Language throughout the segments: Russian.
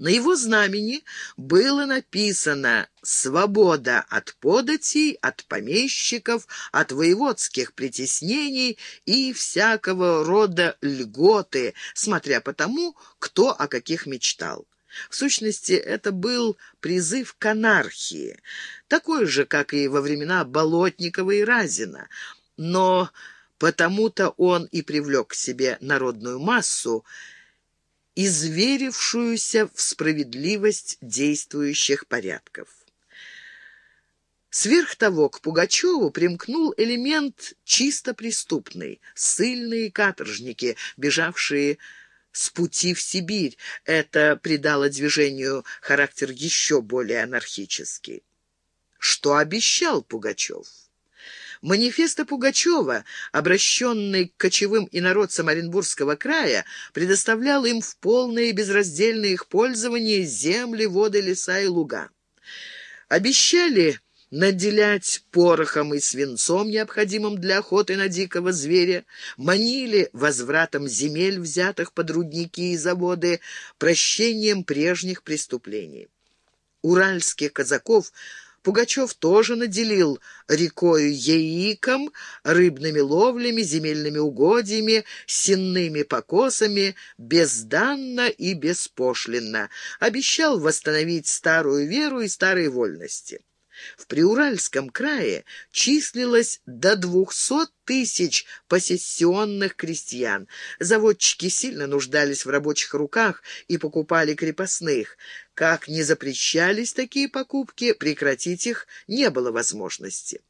На его знамени было написано «Свобода от податей, от помещиков, от воеводских притеснений и всякого рода льготы, смотря по тому, кто о каких мечтал». В сущности, это был призыв к анархии, такой же, как и во времена Болотникова и Разина, но потому-то он и привлек к себе народную массу, изверившуюся в справедливость действующих порядков. Сверх того, к Пугачеву примкнул элемент чисто преступный, сильные каторжники, бежавшие с пути в Сибирь. Это придало движению характер еще более анархический. Что обещал Пугачев? Манифеста Пугачева, обращенный к кочевым инородцам Оренбургского края, предоставлял им в полное и безраздельное их пользование земли, воды, леса и луга. Обещали наделять порохом и свинцом, необходимым для охоты на дикого зверя, манили возвратом земель, взятых под рудники и заводы, прощением прежних преступлений. Уральских казаков Пугачев тоже наделил рекою яиком, рыбными ловлями, земельными угодьями, сенными покосами, безданно и беспошлинно. Обещал восстановить старую веру и старые вольности. В Приуральском крае числилось до двухсот тысяч посессионных крестьян. Заводчики сильно нуждались в рабочих руках и покупали крепостных. Как не запрещались такие покупки, прекратить их не было возможности.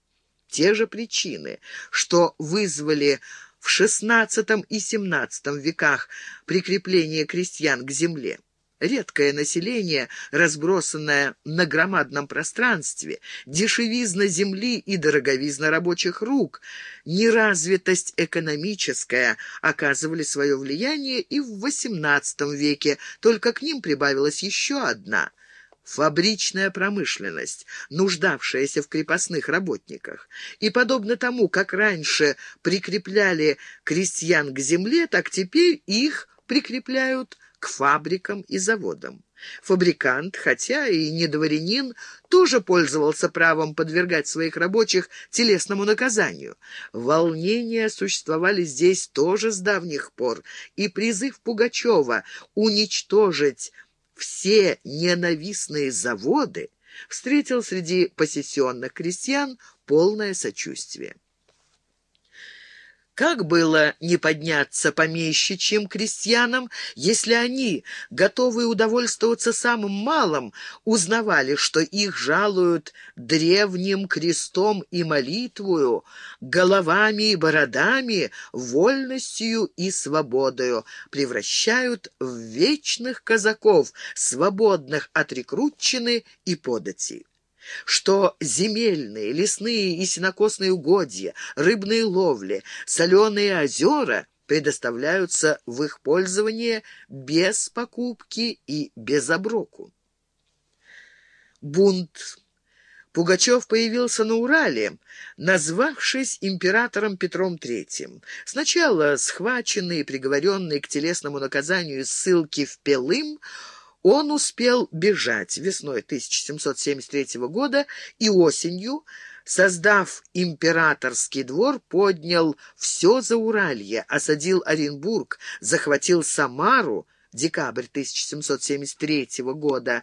Те же причины, что вызвали в XVI и XVII веках прикрепление крестьян к земле. Редкое население, разбросанное на громадном пространстве, дешевизна земли и дороговизна рабочих рук, неразвитость экономическая оказывали свое влияние и в XVIII веке, только к ним прибавилась еще одна – фабричная промышленность, нуждавшаяся в крепостных работниках. И подобно тому, как раньше прикрепляли крестьян к земле, так теперь их прикрепляют к фабрикам и заводам. Фабрикант, хотя и не дворянин, тоже пользовался правом подвергать своих рабочих телесному наказанию. Волнения существовали здесь тоже с давних пор, и призыв Пугачева уничтожить все ненавистные заводы встретил среди посессионных крестьян полное сочувствие. Как было не подняться помещичьим крестьянам, если они, готовые удовольствоваться самым малым, узнавали, что их жалуют древним крестом и молитвою, головами и бородами, вольностью и свободою, превращают в вечных казаков, свободных от рекрутчины и подати что земельные, лесные и сенокосные угодья, рыбные ловли, соленые озера предоставляются в их пользование без покупки и без оброку. Бунт. Пугачев появился на Урале, назвавшись императором Петром III. Сначала схваченный и приговоренный к телесному наказанию ссылки в Пелым, он успел бежать весной 1773 года и осенью, создав императорский двор, поднял все Зауралье, осадил Оренбург, захватил Самару, декабрь 1773 года.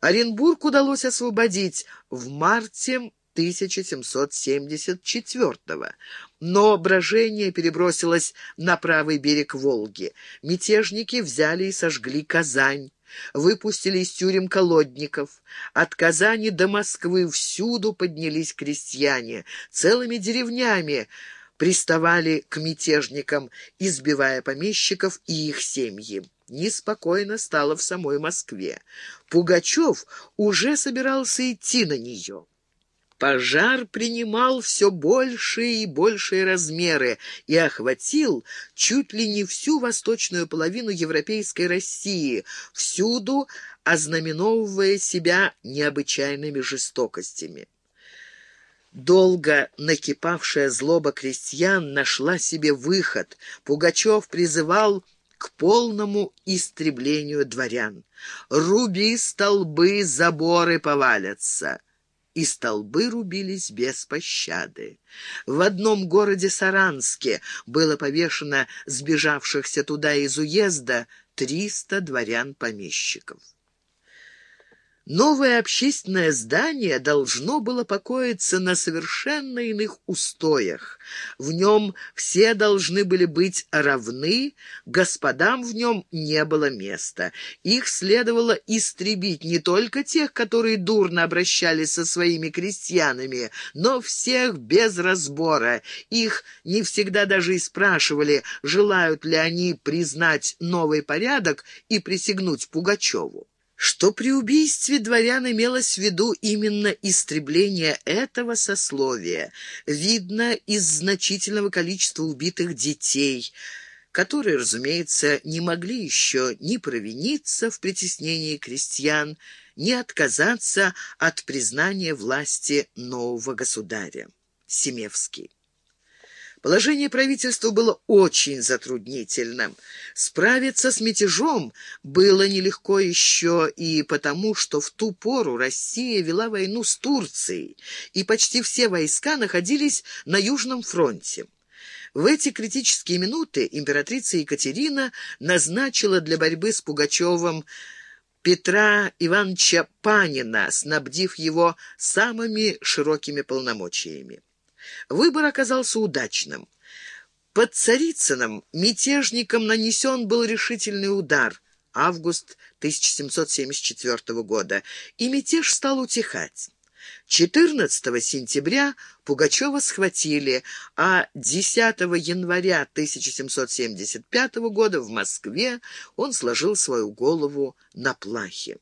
Оренбург удалось освободить в марте 1774 но брожение перебросилось на правый берег Волги. Мятежники взяли и сожгли Казань выпустили из тюрем колодников. От Казани до Москвы всюду поднялись крестьяне, целыми деревнями приставали к мятежникам, избивая помещиков и их семьи. Неспокойно стало в самой Москве. Пугачев уже собирался идти на нее. Пожар принимал все большие и большие размеры и охватил чуть ли не всю восточную половину европейской России, всюду ознаменовывая себя необычайными жестокостями. Долго накипавшая злоба крестьян нашла себе выход. Пугачев призывал к полному истреблению дворян. «Руби столбы, заборы повалятся» и столбы рубились без пощады. В одном городе Саранске было повешено сбежавшихся туда из уезда триста дворян-помещиков. Новое общественное здание должно было покоиться на совершенно иных устоях. В нем все должны были быть равны, господам в нем не было места. Их следовало истребить не только тех, которые дурно обращались со своими крестьянами, но всех без разбора. Их не всегда даже и спрашивали, желают ли они признать новый порядок и присягнуть Пугачеву что при убийстве дворян имелось в виду именно истребление этого сословия, видно из значительного количества убитых детей, которые, разумеется, не могли еще ни провиниться в притеснении крестьян, ни отказаться от признания власти нового государя. Семевский. Положение правительства было очень затруднительным. Справиться с мятежом было нелегко еще и потому, что в ту пору Россия вела войну с Турцией, и почти все войска находились на Южном фронте. В эти критические минуты императрица Екатерина назначила для борьбы с Пугачевым Петра Ивановича Панина, снабдив его самыми широкими полномочиями. Выбор оказался удачным. Под Царицыным мятежникам нанесен был решительный удар август 1774 года, и мятеж стал утихать. 14 сентября Пугачева схватили, а 10 января 1775 года в Москве он сложил свою голову на плахе.